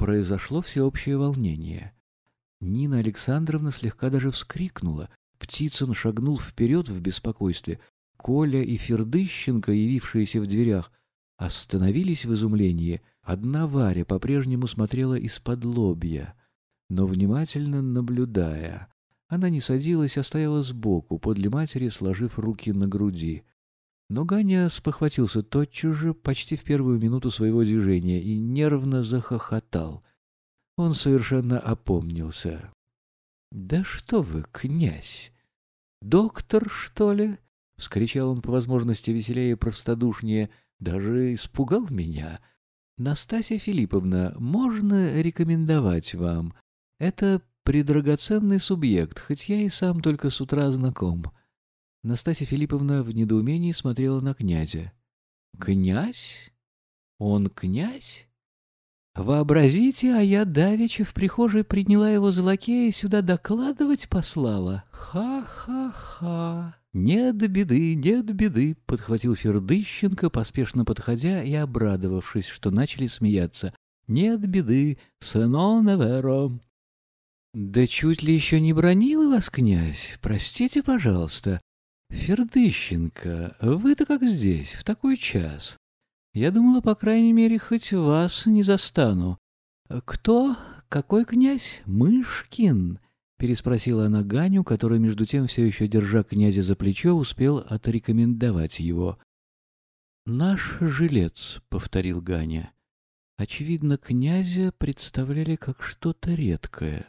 произошло всеобщее волнение. Нина Александровна слегка даже вскрикнула. Птицын шагнул вперед в беспокойстве. Коля и Фердыщенко, явившиеся в дверях, остановились в изумлении. Одна Варя по-прежнему смотрела из-под лобья, но внимательно наблюдая. Она не садилась, а стояла сбоку, подле матери, сложив руки на груди. Но Ганя спохватился тотчас же, почти в первую минуту своего движения, и нервно захохотал. Он совершенно опомнился. — Да что вы, князь! Доктор, что ли? — вскричал он по возможности веселее и простодушнее. — Даже испугал меня. — Настасья Филипповна, можно рекомендовать вам? Это предрагоценный субъект, хоть я и сам только с утра знаком. — Настасья Филипповна в недоумении смотрела на князя. «Князь? Он князь? Вообразите, а я давеча в прихожей приняла его за лакея и сюда докладывать послала. Ха-ха-ха!» «Нет беды, нет беды!» — подхватил Фердыщенко, поспешно подходя и обрадовавшись, что начали смеяться. «Нет беды, сыно неверо!» «Да чуть ли еще не бронил вас, князь? Простите, пожалуйста. Фердыщенко, вы-то как здесь, в такой час? Я думала, по крайней мере, хоть вас не застану. Кто? Какой князь? Мышкин? Переспросила она Ганю, который, между тем, все еще держа князя за плечо, успел отрекомендовать его. «Наш жилец», — повторил Ганя. Очевидно, князя представляли как что-то редкое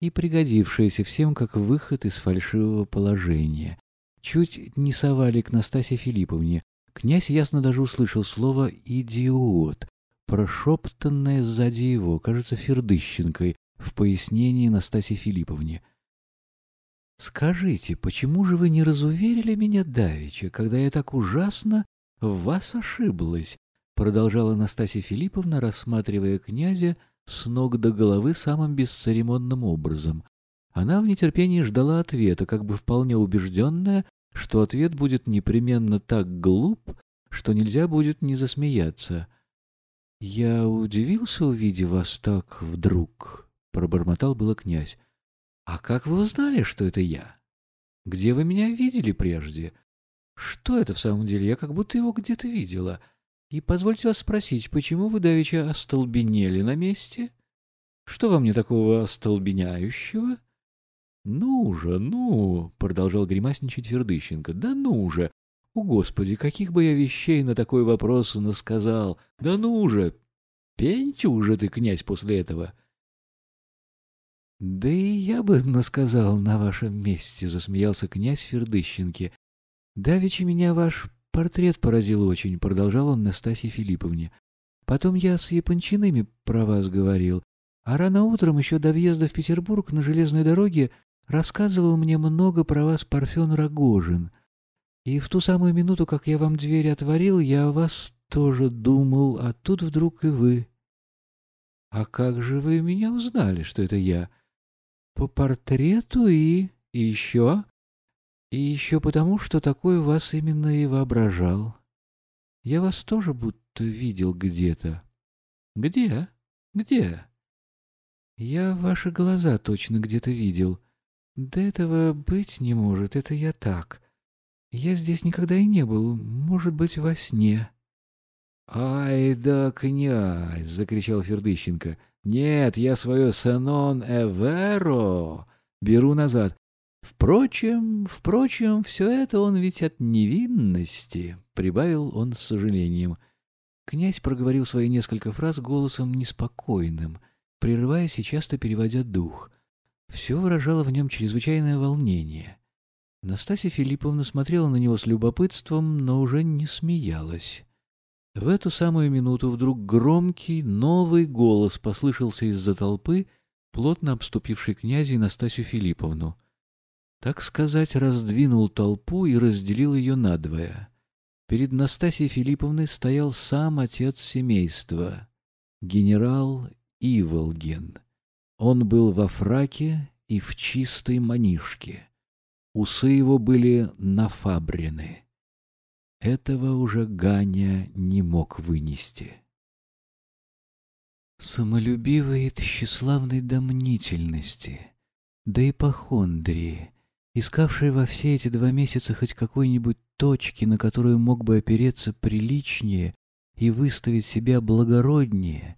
и пригодившееся всем как выход из фальшивого положения. Чуть не совали к Настасье Филипповне. Князь ясно даже услышал слово «идиот», прошептанное сзади его, кажется, Фердыщенкой, в пояснении Настасье Филипповне. «Скажите, почему же вы не разуверили меня давеча, когда я так ужасно в вас ошиблась?» продолжала Настасья Филипповна, рассматривая князя с ног до головы самым бесцеремонным образом. Она в нетерпении ждала ответа, как бы вполне убежденная, что ответ будет непременно так глуп, что нельзя будет не засмеяться. — Я удивился, увидев вас так вдруг, — пробормотал было князь. — А как вы узнали, что это я? Где вы меня видели прежде? Что это в самом деле? Я как будто его где-то видела. — и позвольте вас спросить, почему вы давеча остолбенели на месте? Что во мне такого остолбеняющего? Ну же, ну, продолжал гримасничать Фердыщенко. Да ну же. О, Господи, каких бы я вещей на такой вопрос насказал. Да ну же. Пеньте уже ты, князь, после этого. Да и я бы насказал на вашем месте, засмеялся князь Фердыщенки. Давеча меня ваш Портрет поразил очень, продолжал он Настасье Филипповне. Потом я с Япончиными про вас говорил, а рано утром, еще до въезда в Петербург на железной дороге, рассказывал мне много про вас Парфен Рогожин. И в ту самую минуту, как я вам дверь отворил, я о вас тоже думал, а тут вдруг и вы. — А как же вы меня узнали, что это я? — По портрету и... и еще... И еще потому, что такое вас именно и воображал. Я вас тоже будто видел где-то. Где? Где? Я ваши глаза точно где-то видел. Да этого быть не может, это я так. Я здесь никогда и не был, может быть, во сне. «Ай да, князь!» — закричал Фердыщенко. «Нет, я свое санон эверо беру назад. Впрочем, впрочем, все это он ведь от невинности, — прибавил он с сожалением. Князь проговорил свои несколько фраз голосом неспокойным, прерываясь и часто переводя дух. Все выражало в нем чрезвычайное волнение. Настасья Филипповна смотрела на него с любопытством, но уже не смеялась. В эту самую минуту вдруг громкий, новый голос послышался из-за толпы, плотно обступившей князя и Настасью Филипповну — так сказать, раздвинул толпу и разделил ее надвое. Перед Настасьей Филипповной стоял сам отец семейства, генерал Иволген. Он был во фраке и в чистой манишке. Усы его были нафабрены. Этого уже Ганя не мог вынести. самолюбивой и тщеславной до мнительности, до ипохондрии, искавшей во все эти два месяца хоть какой-нибудь точки, на которую мог бы опереться приличнее и выставить себя благороднее,